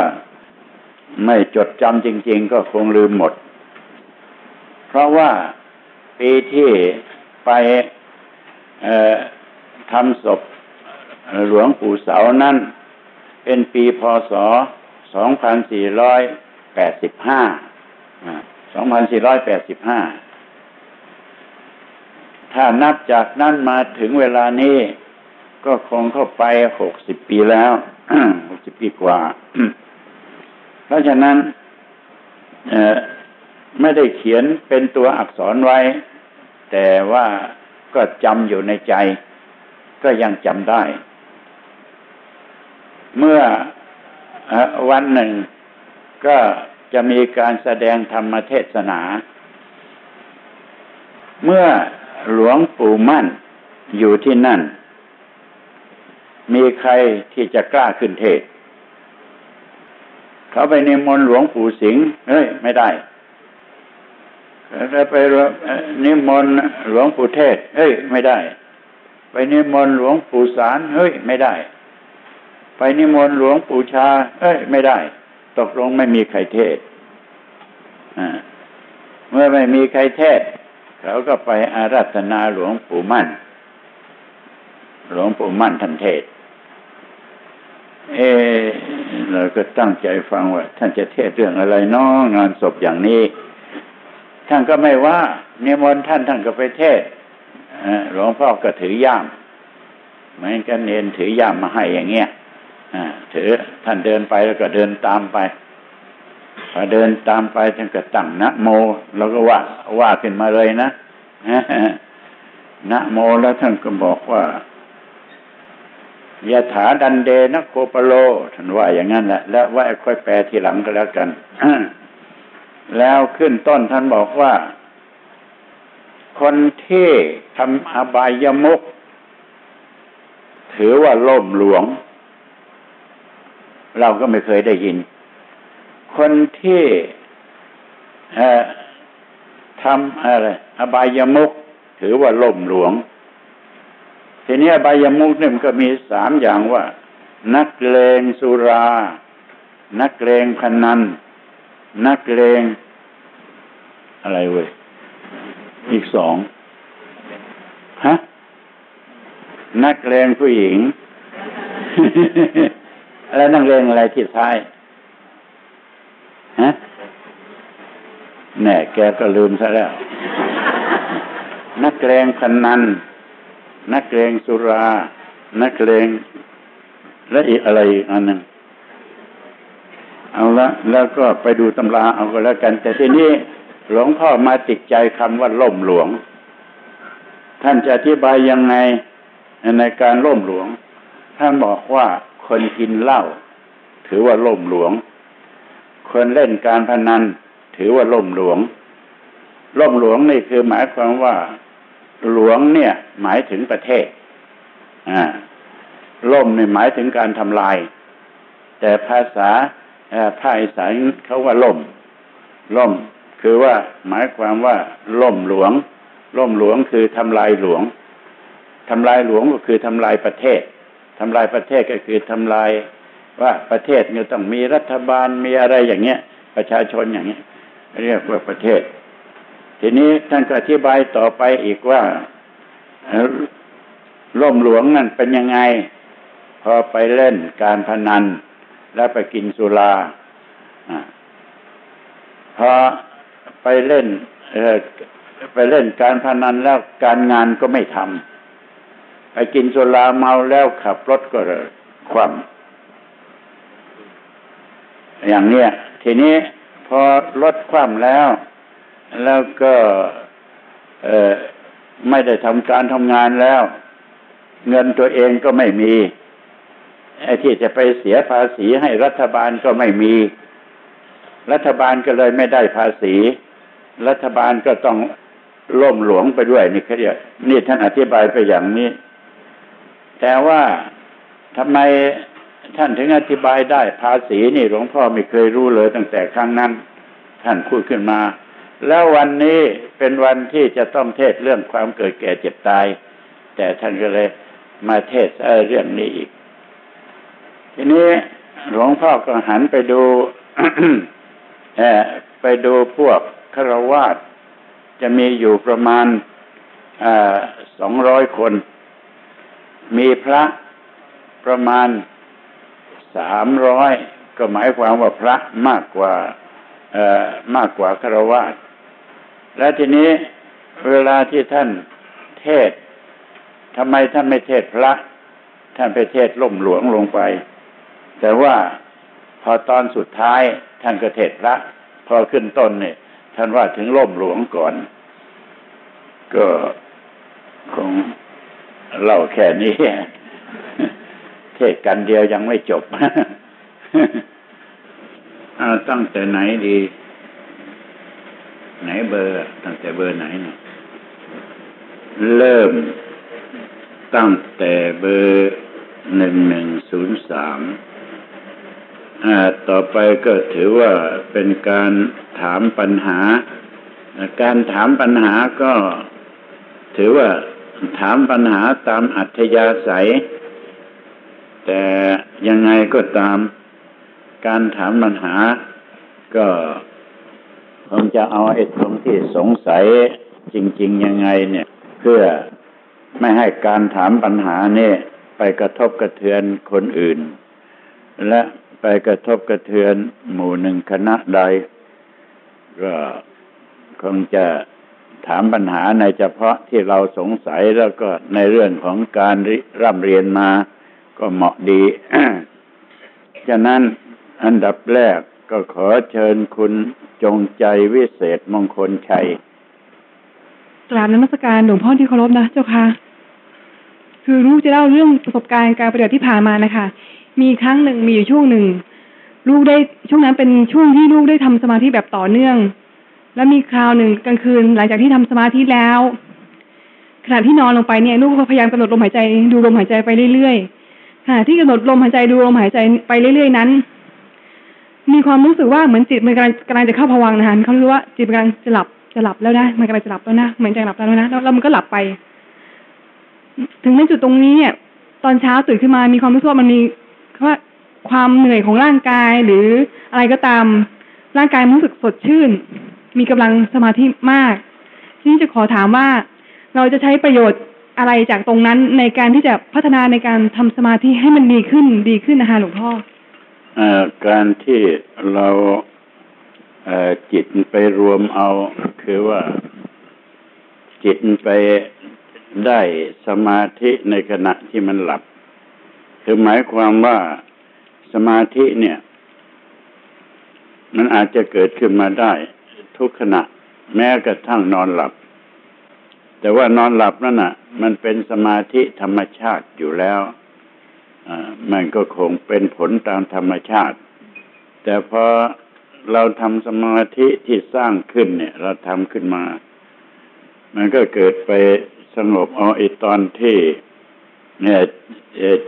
ไม่จดจำจริง ๆ ก็คงลืมหมด เพราะว่าปีที่ไปทำศพหลวงปู่เสานั้นเป็นปีพศ 2485 2485 ถ้านับจากนั้นมาถึงเวลานี้ ก็คงเข้าไปหกสิบปีแล้วหกสิบปีกว่า เพราะฉะนั้นไม่ได้เขียนเป็นตัวอักษรไว้ แต่ว่าก็จำอยู่ในใจ ก็ยังจำได้ เมื่อวันหนึ่งก็จะมีการแสดงธรรมเทศนา เมื่อหลวงปู่มั่นอยู่ที่นั่น มีใครที่จะกล้าขึ้นเทศ เขาไปนิมนต์หลวงปู่สิงห์เฮ้ย ไม่ได้แล้วไปนิมนต์หลวงปู่เทศ เฮ้ย ไม่ได้ ไปนิมนต์หลวงปู่สารเฮ้ย ไม่ได้ ไปนิมนต์หลวงปู่ชา เฮ้ย ไม่ได้ ตกลงไม่มีใครเทศเมื่อไม่มีใครเทศ เขาก็ไปอาราธนาหลวงปู่มั่น หลวงปู่มั่นท่านเทศ เอเราก็ตั้งใจฟังว่า ท่านจะเทศเรื่องอะไรน้องงานศพอย่างนี้ ท่านก็ไม่ว่าเนมนท่านท่านก็ไปเทศหลวงพ่อก็ถือย่ามเหมือนกันเนนถือย่ามมาให้อย่างเงี้ยถือท่านเดินไปแล้วก็เดินตามไปพอเดินตามไปท่านก็ตั้งนะโม แล้วก็ว่าว่าขึ้นมาเลยนะนะโมแล้วท่านก็บอกว่า ยะถาดันเดนะโคปโลท่านว่าอย่างนั้นแหละแล้วว่าค่อยแปลทีหลังก็แล้วกันแล้วขึ้นต้นท่านบอกว่า คนที่ทำอบายมุกถือว่าล่มหลวง เราก็ไม่เคยได้ยิน คนที่ทำอะไรอบายมุกถือว่าล่มหลวง ทีนี้ใบยมุกเนี่ยมันก็มีสามอย่างว่า นักเลงสุรา นักเลงพนัน นักเลง อะไรเว้ยอีกสองฮะนักเลงผู้หญิง แล้วนักเลงอะไรที่ท้ายฮะแน่แกก็ลืมซะแล้ว นักเลงพนันน นักเลงสุรา นักเลงและอีกอะไรอีกอันหนึ่งเอาละแล้วก็ไปดูตำราเอาก็แล้วกัน แต่ทีนี้หลวงพ่อมาติดใจคำว่าล่มหลวง ท่านจะอธิบายยังไงในการล่มหลวง ท่านบอกว่าคนกินเหล้าถือว่าล่มหลวง คนเล่นการพนัน ถือว่าล่มหลวง ล่มหลวงนี่คือหมายความว่า หลวงเนี่ย หมายถึงประเทศ อ่า ล่มเนี่ยหมายถึงการทำลาย แต่ภาษาภาคอีสานเขาว่าล่ม ล่ม คือว่าหมายความว่า ล่มหลวง ล่มหลวงคือทำลายหลวงทำลายหลวงก็คือทำลายประเทศทำลายประเทศก็คือทำลายว่าประเทศเนี่ยต้องมีรัฐบาลมีอะไรอย่างเงี้ย ประชาชนอย่างเงี้ย เรียกว่าประเทศ ทีนี้ท่านก็อธิบายต่อไปอีกว่าล่มหลวงนั่นเป็นยังไง พอไปเล่นการพนัน แล้วไปกินสุราพอไปเล่นไปเล่นการพนันแล้วการงานก็ไม่ทำไปกินสุราเมาแล้วขับรถก็คว่ำอย่างเนี้ยทีนี้พอรถคว่ำแล้ว แล้วก็ไม่ได้ทำการทำงานแล้ว เงินตัวเองก็ไม่มีไอ้ที่จะไปเสียภาษีให้รัฐบาลก็ไม่มี รัฐบาลก็เลยไม่ได้ภาษี รัฐบาลก็ต้องล่มหลวงไปด้วยนี่เขาเรียกนี่ท่านอธิบายไปอย่างนี้ แต่ว่าทำไมท่านถึงอธิบายได้ภาษีนี่หลวงพ่อไม่เคยรู้เลยตั้งแต่ครั้งนั้น ท่านพูดขึ้นมา แล้ววันนี้เป็นวันที่จะต้องเทศเรื่องความเกิดแก่เจ็บตาย แต่ท่านก็เลยมาเทศเรื่องนี้อีก ทีนี้หลวงพ่อก็หันไปดูไปดูพวกฆราวาสจะมีอยู่ประมาณสองร้อยคน มีพระประมาณสามร้อยก็หมายความว่าพระมากกว่ามากกว่าฆราวาส และทีนี้เวลาที่ท่านเทศทำไมท่านไม่เทศพระ ท่านไปเทศล่มหลวงลงไป แต่ว่าพอตอนสุดท้ายท่านก็เทศพระ พอขึ้นต้นเนี่ยท่านว่าถึงล่มหลวงก่อน ก็คงเล่าแค่นี้ เทศกันเดียวยังไม่จบตั้งแต่ไหนดี ไหนเบอร์ตั้งแต่เบอร์ไหนเนี่ยเริ่มตั้งแต่เบอร์หนึ่งหนึ่งศูนย์สามต่อไปก็ถือว่าเป็นการถามปัญหา การถามปัญหาก็ถือว่าถามปัญหาตามอัธยาศัย แต่ยังไงก็ตามการถามปัญหาก็ คงจะเอาไอ้ตรงที่สงสัยจริง ๆ ยังไงเนี่ย เพื่อไม่ให้การถามปัญหาเนี่ยไปกระทบกระเทือนคนอื่น และไปกระทบกระเทือนหมู่หนึ่งคณะใด ก็คงจะถามปัญหาในเฉพาะที่เราสงสัยแล้วก็ในเรื่องของการร่ำเรียนมาก็เหมาะดี ฉะนั้นอันดับแรก ก็ขอเชิญคุณจงใจวิเศษมงคลชัยกราบนมัสการหลวงพ่อที่เคารพนะเจ้าค่ะ คือลูกจะเล่าเรื่องประสบการณ์การปฏิบัติที่ผ่านมานะคะ มีครั้งหนึ่งมีอยู่ช่วงหนึ่ง ลูกได้ช่วงนั้นเป็นช่วงที่ลูกได้ทำสมาธิแบบต่อเนื่อง แล้วมีคราวหนึ่งกลางคืนหลังจากที่ทำสมาธิแล้ว ขณะที่นอนลงไปเนี่ยลูกก็พยายามกำหนดลมหายใจดูลมหายใจไปเรื่อยๆขณะที่กำหนดลมหายใจดูลมหายใจไปเรื่อยๆนั้น มีความรู้สึกว่าเหมือนจิตมันกำลังกำลังจะเข้าผวังนะคะเขารู้ว่าจิตกำลังจะหลับจะหลับแล้วนะมันกำลังจะหลับแล้วนะเหมือนจะหลับแล้วนะแล้วมันก็หลับไป ถึงในจุดตรงนี้เนี่ย ตอนเช้าตื่นขึ้นมามีความรู้สึกว่ามันมีว่าความเหนื่อยของร่างกายหรืออะไรก็ตาม ร่างกายรู้สึกสดชื่น มีกำลังสมาธิมากทีนี้จะขอถามว่าเราจะใช้ประโยชน์อะไรจากตรงนั้นในการที่จะพัฒนาในการทำสมาธิให้มันดีขึ้นดีขึ้นนะคะหลวงพ่อ การที่เราจิตไปรวมเอา คือว่าจิตไปได้สมาธิในขณะที่มันหลับ คือหมายความว่าสมาธิเนี่ย มันอาจจะเกิดขึ้นมาได้ ทุกขณะ แม้กระทั่งนอนหลับ แต่ว่านอนหลับนั่นน่ะ มันเป็นสมาธิธรรมชาติอยู่แล้ว มันก็คงเป็นผลตามธรรมชาติ แต่พอเราทำสมาธิที่สร้างขึ้นเนี่ย เราทำขึ้นมา มันก็เกิดไปสงบเอาไอ้ตอนที่เนี่ย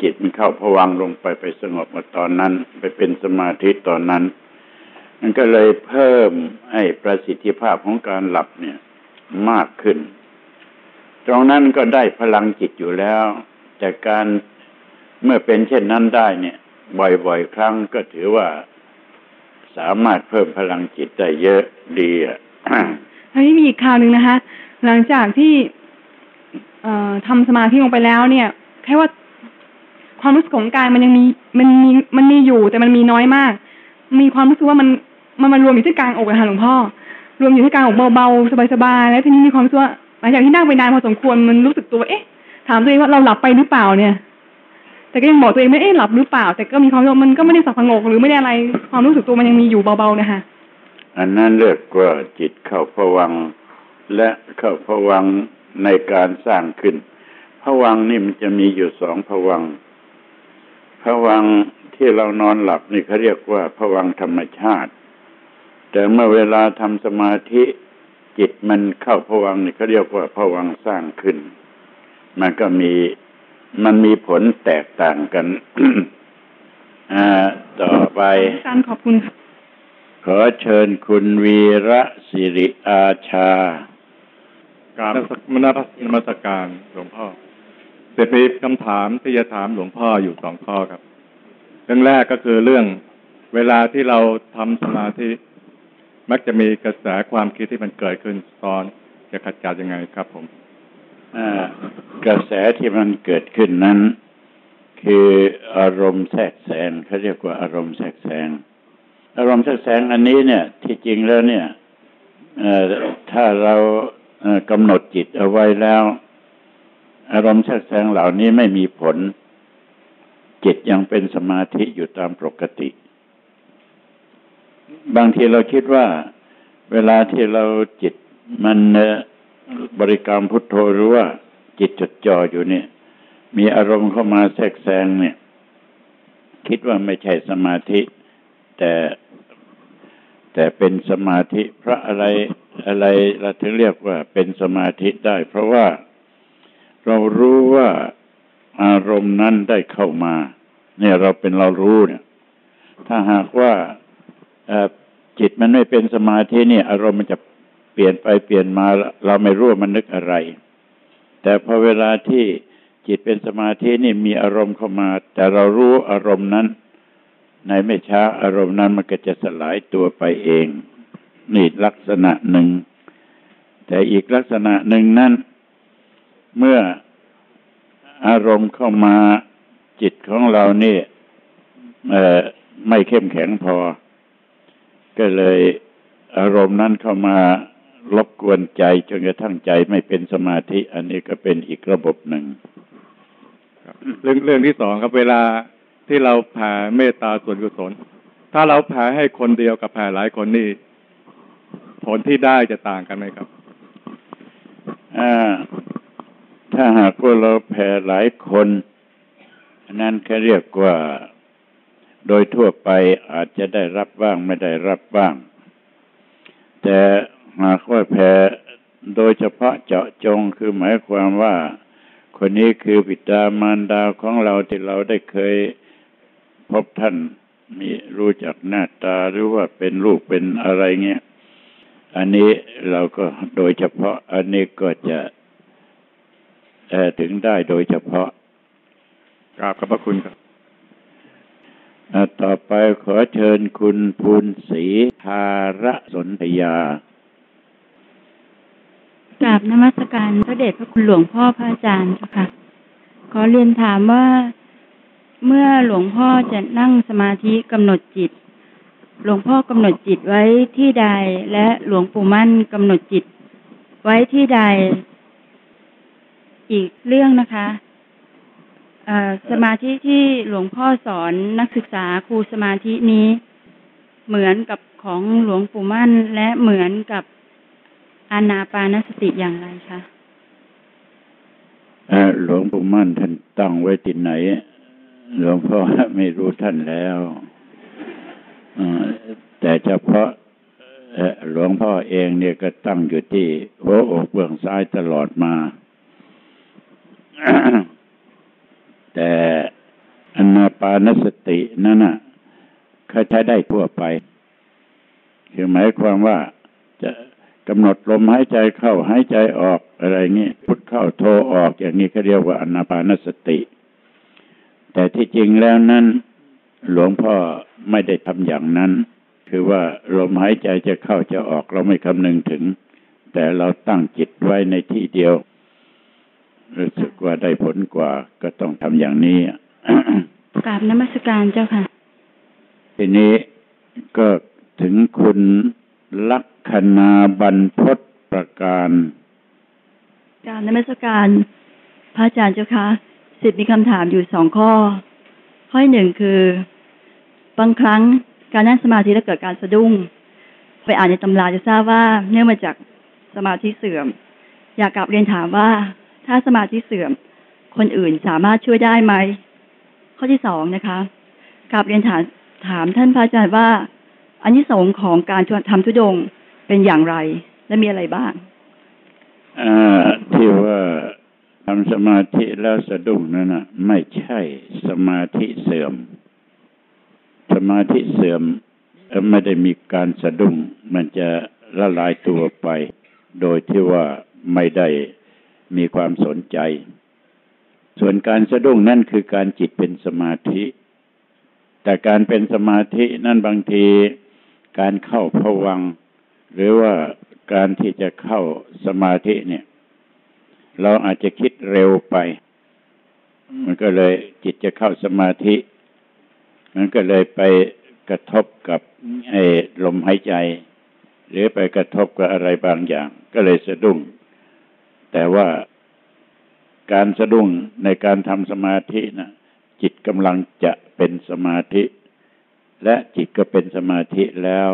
จิตมันเข้าผวังลงไปไปสงบมาตอนนั้น ไปเป็นสมาธิตอนนั้น มันก็เลยเพิ่มไอ้ประสิทธิภาพของการหลับเนี่ย มากขึ้น ตรงนั้นก็ได้พลังจิตอยู่แล้ว จากการ เมื่อเป็นเช่นนั้นได้เนี่ย บ่อยๆ ครั้งก็ถือว่าสามารถเพิ่มพลังจิตได้เยอะดีอะอันนี้มีอีกข่าวหนึ่งนะคะ หลังจากที่ เอ่อทำสมาธิลงไปแล้วเนี่ย แค่ว่าความรู้สึกของกายมันยังมีมันมีมันมีอยู่แต่มันมีน้อยมาก มีความรู้สึกว่ามันมันมารวมอยู่ที่กลางอกอะค่ะหลวงพ่อ รวมอยู่ที่กลางอกเบาๆสบายๆแล้วทีนี้มีความรู้สึกว่าหลังจากที่นั่งไปนานพอสมควรมันรู้สึกตัวเอ๊ะถามตัวเองว่าเราหลับไปหรือเปล่าเนี่ย แต่ก็ยังบอกตัวเองไม่เอ๊ะหลับหรือเปล่า แต่ก็มีความรู้มันก็ไม่ได้สับพงกหรือไม่ได้อะไร ความรู้สึกตัวมันยังมีอยู่เบาๆนะคะอันนั้นเรียกว่าจิตเข้าผวังและเข้าผวังในการสร้างขึ้นผวังนี่มันจะมีอยู่สองผวังผวังที่เรานอนหลับนี่เขาเรียกว่าผวังธรรมชาติ แต่เมื่อเวลาทำสมาธิจิตมันเข้าผวังนี่เขาเรียกว่าผวังสร้างขึ้น มันก็มี มันมีผลแตกต่างกันอ่าต่อไปอาจารย์ขอบคุณค่ะขอเชิญคุณวีระสิริอาชากราบมนาพนมัสการหลวงพ่อเสร็จมีคำถามที่จะถามหลวงพ่ออยู่สองข้อครับ เรื่องแรกก็คือเรื่องเวลาที่เราทำสมาธิมักจะมีกระแสความคิดที่มันเกิดขึ้นซ้อนจะขจัดยังไงครับผมอ่า กระแสที่มันเกิดขึ้นนั้น คืออารมณ์แทรกแซงเขาเรียกว่าอารมณ์แทรกแซงอารมณ์แทรกแซงอันนี้เนี่ย ที่จริงแล้วเนี่ยถ้าเรากำหนดจิตเอาไว้แล้ว อารมณ์แทรกแซงเหล่านี้ไม่มีผล จิตยังเป็นสมาธิอยู่ตามปกติ บางทีเราคิดว่า เวลาที่เราจิตมันเบริกรรมพุทโธหรือว่าจิตจดจ่ออยู่เนี่ย มีอารมณ์เข้ามาแทรกแซงเนี่ย คิดว่าไม่ใช่สมาธิ แต่แต่เป็นสมาธิเพราะอะไรอะไรเราถึงเรียกว่าเป็นสมาธิได้ เพราะว่าเรารู้ว่าอารมณ์นั้นได้เข้ามา เนี่ยเราเป็นเรารู้เนี่ย ถ้าหากว่าจิตมันไม่เป็นสมาธิเนี่ย อารมณ์มันจะ เปลี่ยนไปเปลี่ยนมาเราไม่รู้ว่ามันนึกอะไร แต่พอเวลาที่จิตเป็นสมาธินี่มีอารมณ์เข้ามา แต่เรารู้อารมณ์นั้น ในไม่ช้าอารมณ์นั้นมันก็จะสลายตัวไปเอง นี่ลักษณะหนึ่ง แต่อีกลักษณะหนึ่งนั้น เมื่ออารมณ์เข้ามาจิตของเรานี่ไม่เข้มแข็งพอ ก็เลยอารมณ์นั้นเข้ามา รบกวนใจจนกระทั่งใจไม่เป็นสมาธิ อันนี้ก็เป็นอีกระบบหนึ่งเรื่องเรื่องที่สองครับเวลาที่เราแผ่เมตตาส่วนกุศล ถ้าเราแผ่ให้คนเดียวกับแผ่หลายคนนี่ผลที่ได้จะต่างกันไหมครับอ่าถ้าหากว่าเราแผ่หลายคนอันนั้นเขาเรียกว่าโดยทั่วไปอาจจะได้รับบ้างไม่ได้รับบ้าง แต่ หากว่าแผ่โดยเฉพาะเจาะจงคือหมายความว่า คนนี้คือบิดามารดาของเราที่เราได้เคยพบท่านมีรู้จักหน้าตาหรือว่าเป็นลูกเป็นอะไรเงี้ย อันนี้เราก็โดยเฉพาะ อันนี้ก็จะเอ่อถึงได้โดยเฉพาะกราบขอบพระคุณครับอ่าต่อไปขอเชิญคุณภูนศรีธาระสนธยา กราบนมัสการพระเดชพระคุณหลวงพ่อพระอาจารย์เจ้าค่ะ ขอเรียนถามว่าเมื่อหลวงพ่อจะนั่งสมาธิกำหนดจิต หลวงพ่อกำหนดจิตไว้ที่ใดและหลวงปู่มั่นกำหนดจิต ไว้ที่ใด อีกเรื่องนะคะสมาธิที่หลวงพ่อสอนนักศึกษาครูสมาธินี้ เหมือนกับของหลวงปู่มั่นและเหมือนกับ อานาปานสติอย่างไรคะหลวงปู่มั่นท่านตั้งไว้ที่ไหน หลวงพ่อไม่รู้ท่านแล้วแต่เฉพาะหลวงพ่อเองเนี่ยก็ตั้งอยู่ที่หัวอกเบื้องซ้ายตลอดมา แต่อนาปานสตินั่นน่ะเขาใช้ได้ทั่วไป คือหมายความว่าจะ กำหนดลมหายใจเข้าหายใจออกอะไรเงี้ยพุทเข้าโทออกอย่างนี้เขาเรียกว่าอนาปานสติ แต่ที่จริงแล้วนั้นหลวงพ่อไม่ได้ทำอย่างนั้น คือว่าลมหายใจจะเข้าจะออกเราไม่คำนึงถึง แต่เราตั้งจิตไว้ในที่เดียว รู้สึกว่าได้ผลกว่าก็ต้องทำอย่างนี้กราบนมัสการเจ้าค่ะ ทีนี้ก็ถึงคุณลัก ษณาบรรพตประการกราบนมัสการพระอาจารย์เจ้าคะสิทธิ์มีคำถามอยู่สองข้อ ข้อที่หนึ่งคือบางครั้งการนั่งสมาธิแล้วเกิดการสะดุ้ง ไปอ่านในตำราจะทราบว่าเนื่องมาจากสมาธิเสื่อม อยากกลับเรียนถามว่า ถ้าสมาธิเสื่อม คนอื่นสามารถช่วยได้ไหม ข้อที่สองนะคะกลับเรียนถามถามท่านพระอาจารย์ว่าอันนี้สงของการทำทุดง เป็นอย่างไร และมีอะไรบ้างอที่ว่าทำสมาธิแล้วสะดุ้งนั่นนะไม่ใช่สมาธิเสื่อม สมาธิเสื่อมไม่ได้มีการสะดุ้ง มันจะละลายตัวไป โดยที่ว่าไม่ได้มีความสนใจ ส่วนการสะดุ้งนั่นคือการจิตเป็นสมาธิ แต่การเป็นสมาธินั่นบางทีการเข้าพวัง หรือว่าการที่จะเข้าสมาธิเนี่ย เราอาจจะคิดเร็วไป มันก็เลยจิตจะเข้าสมาธิ มันก็เลยไปกระทบกับไอ้ลมหายใจ หรือไปกระทบกับอะไรบางอย่าง ก็เลยสะดุ้ง แต่ว่าการสะดุ้งในการทำสมาธินะจิตกำลังจะเป็นสมาธิ และจิตก็เป็นสมาธิแล้ว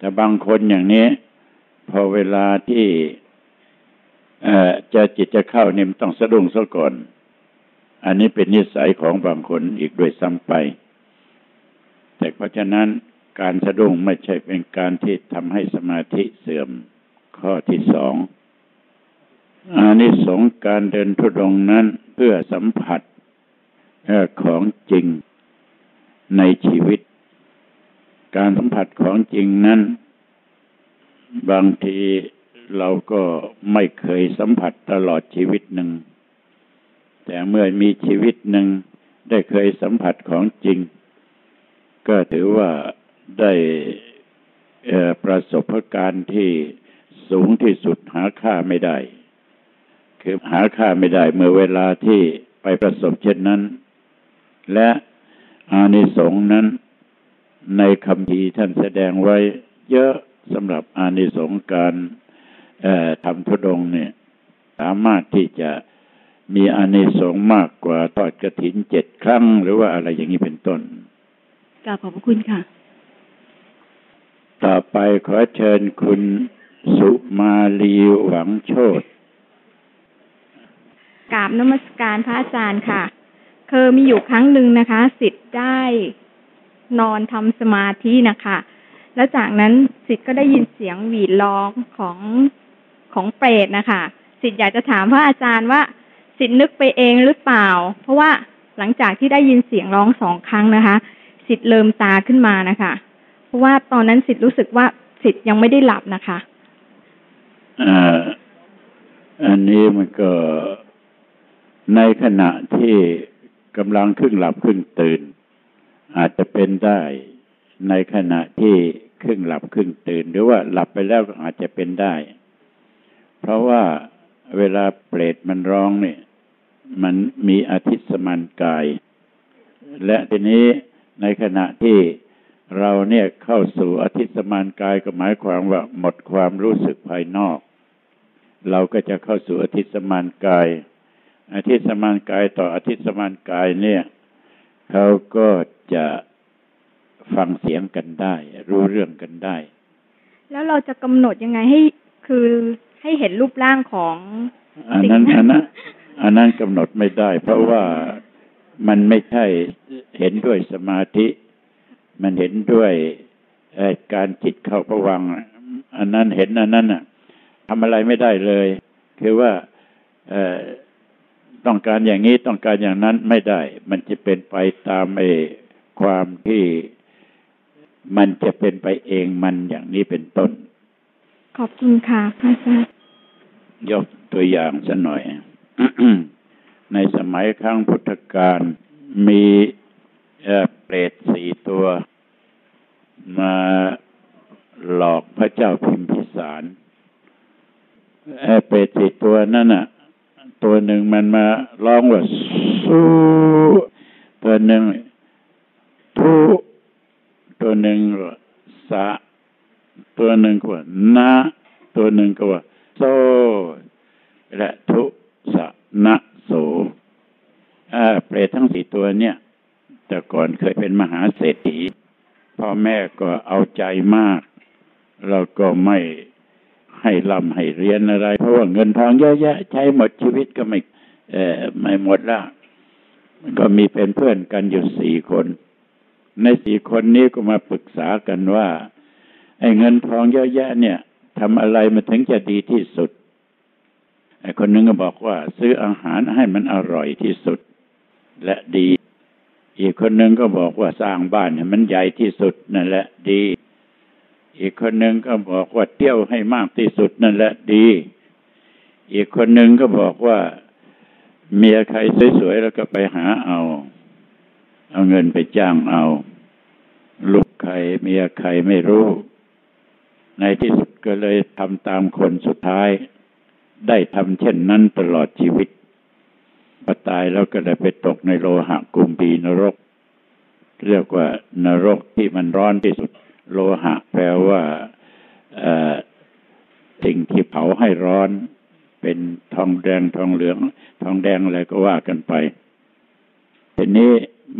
แต่บางคนอย่างนี้ พอเวลาที่เออจะจิตจะเข้าเนี่ยมันต้องสะดุ้งซะก่อน อันนี้เป็นนิสัยของบางคนอีกด้วยซ้ำไป แต่เพราะฉะนั้นการสะดุ้งไม่ใช่เป็นการที่ทำให้สมาธิเสื่อมข้อที่สองอานิสงส์การเดินทุดงนั้นเพื่อสัมผัสของจริงในชีวิต การสัมผัสของจริงนั้น บางทีเราก็ไม่เคยสัมผัสตลอดชีวิตหนึ่ง แต่เมื่อมีชีวิตหนึ่งได้เคยสัมผัสของจริง ก็ถือว่าได้ประสบการณ์ที่สูงที่สุดหาค่าไม่ได้ คือหาค่าไม่ได้เมื่อเวลาที่ไปประสบเช่นนั้น และอานิสงส์นั้น ในคำพีร์ท่านแสดงไว้เยอะสำหรับอานิสงส์การเอ่อทำทุดงค์เนี่ยสามารถที่จะมีอานิสงส์มากกว่าทอดกระถินเจ็ดครั้ง หรือว่าอะไรอย่างนี้เป็นต้นกราบขอบพระคุณค่ะ ต่อไปขอเชิญคุณสุมาลีหวังโชตกราบนมัสการพระอาจารย์ค่ะ เคยมีอยู่ครั้งหนึ่งนะคะ สิทธิ์ได้ นอนทำสมาธินะคะแล้วจากนั้นสิทธิ์ก็ได้ยินเสียงหวีดร้องของของเปรตนะคะสิทธิ์อยากจะถามพระอาจารย์ว่าสิทธิ์นึกไปเองหรือเปล่า เพราะว่าหลังจากที่ได้ยินเสียงร้องสองครั้งนะคะ สิทธิ์เลิมตาขึ้นมานะคะ เพราะว่าตอนนั้นสิทธิ์รู้สึกว่าสิทธิ์ยังไม่ได้หลับนะคะอันนี้มันก็ในขณะที่กำลังครึ่งหลับครึ่งตื่น อาจจะเป็นได้ในขณะที่ครึ่งหลับครึ่งตื่น หรือว่าหลับไปแล้วก็อาจจะเป็นได้ เพราะว่าเวลาเปรตมันร้องเนี่ย มันมีอาทิตย์สมานกาย และทีนี้ในขณะที่เราเนี่ยเข้าสู่อาทิตย์สมานกายก็หมายความว่าหมดความรู้สึกภายนอก เราก็จะเข้าสู่อาทิตย์สมานกาย อาทิตย์สมานกายต่ออาทิตย์สมานกายเนี่ยเขาก็ จะฟังเสียงกันได้ รู้เรื่องกันได้ แล้วเราจะกำหนดยังไงให้คือให้เห็นรูปร่างของอันนั้นอันนั้นอันนั้นกำหนดไม่ได้ เพราะว่ามันไม่ใช่เห็นด้วยสมาธิ มันเห็นด้วยเอ่อการจิตเข้าประวังค์อันนั้นเห็นอันนั้นน่ะทำอะไรไม่ได้เลย คือว่าเอ่อต้องการอย่างนี้ต้องการอย่างนั้นไม่ได้ มันจะเป็นไปตามไอ้ ความที่มันจะเป็นไปเองมันอย่างนี้เป็นต้น ขอบคุณค่ะพระอาจารย์ยกตัวอย่างสัหน่อย ในสมัยครั้งพุทธกาลมีเอ่อเปรตสี่ตัว มาหลอกพระเจ้าพิมพิสารเอ่อเปรตสี่ตัวนั่นน่ะ ตัวหนึ่งมันมาร้องว่าสู้ตัวหนึ่งทุตัวหนึ่งว่าสะ ตัวหนึ่งก็ว่านะตัวหนึ่งก็ว่าโซและทุสะนะโสอ่าเปรตทั้งสี่ตัวเนี่ย แต่ก่อนเคยเป็นมหาเศรษฐีพ่อแม่ก็เอาใจมาก แล้วก็ไม่ให้ลำให้เรียนอะไร เพราะว่าเงิน ทองเยอะแยะ ใช้หมดชีวิตก็ไม่เออไม่หมดละมันก็มีเป็นเพื่อนกันอยู่สี่คน ในสี่คนนี้ก็มาปรึกษากันว่า ไอ้เงินทองเยอะแยะเนี่ยทำอะไรมันถึงจะดีที่สุดไอ้คนนึงก็บอกว่า ซื้ออาหารให้มันอร่อยที่สุด และดี อีกคนนึงก็บอกว่าสร้างบ้านให้มันใหญ่ที่สุดนั่นแหละดี อีกคนนึงก็บอกว่าเที่ยวให้มากที่สุดนั่นแหละดี อีกคนหนึ่งก็บอกว่า เมียใครสวยๆแล้วก็ไปหาเอา เอาเงินไปจ้างเอา ลูกใครเมียใครไม่รู้ ในที่สุดก็เลยทำตามคนสุดท้าย ได้ทำเช่นนั้นตลอดชีวิตพอตายแล้วก็ได้ไปตกในโลหะกุมพีนรก เรียกว่านรกที่มันร้อนที่สุด โลหะแปลว่าสิ่งที่เผาให้ร้อน เป็นทองแดงทองเหลือง ทองแดงอะไรก็ว่ากันไปทีนี้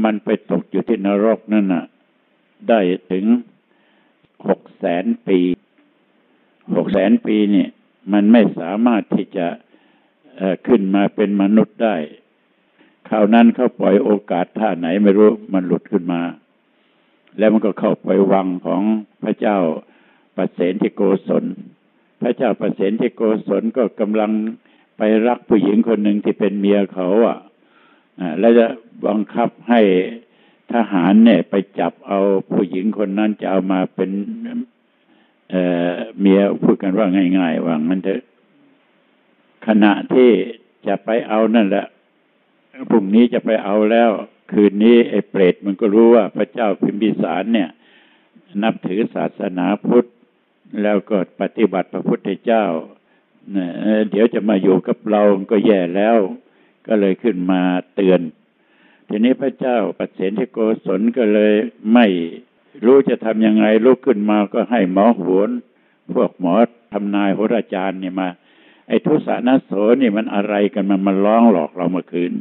มันไปตกอยู่ที่นรกนั่นน่ะ ได้ถึงหกแสนปีหกแสนปีนี่มันไม่สามารถที่จะขึ้นมาเป็นมนุษย์ได้คราวนั้นเขาปล่อยโอกาสท่าไหนไม่รู้มันหลุดขึ้นมา แล้วมันก็เข้าไปวังของพระเจ้าประเสนที่โกศล พระเจ้าประเสนที่โกศลก็กำลังไปรักผู้หญิงคนหนึ่งที่เป็นเมียเขาอะแล้วจะบังคับให้ทหารเนี่ยไปจับเอาผู้หญิงคนนั้นจะเอามาเป็นเเมียพูดกันว่าง่ายๆว่างั้นเถอะขณะที่จะไปเอานั่นแหละพรุ่งนี้จะไปเอาแล้ว คืนนี้ไอ้เปรตมันก็รู้ว่าพระเจ้าพิมพิสารเนี่ย นับถือศาสนาพุทธ แล้วก็ปฏิบัติพระพุทธเจ้าเดี๋ยวจะมาอยู่กับเราก็แย่แล้ว ก็เลยขึ้นมาเตือน ทีนี้พระเจ้าปเสนที่โกศลก็เลยไม่รู้จะทำยังไงลุกขึ้นมาก็ให้หมอหวนพวกหมอทำนายโหราจารย์เนี่ยมา ไอ้ทุสานาโสนี่มันอะไรกันมันมาร้องหลอกเราเมื่อคืน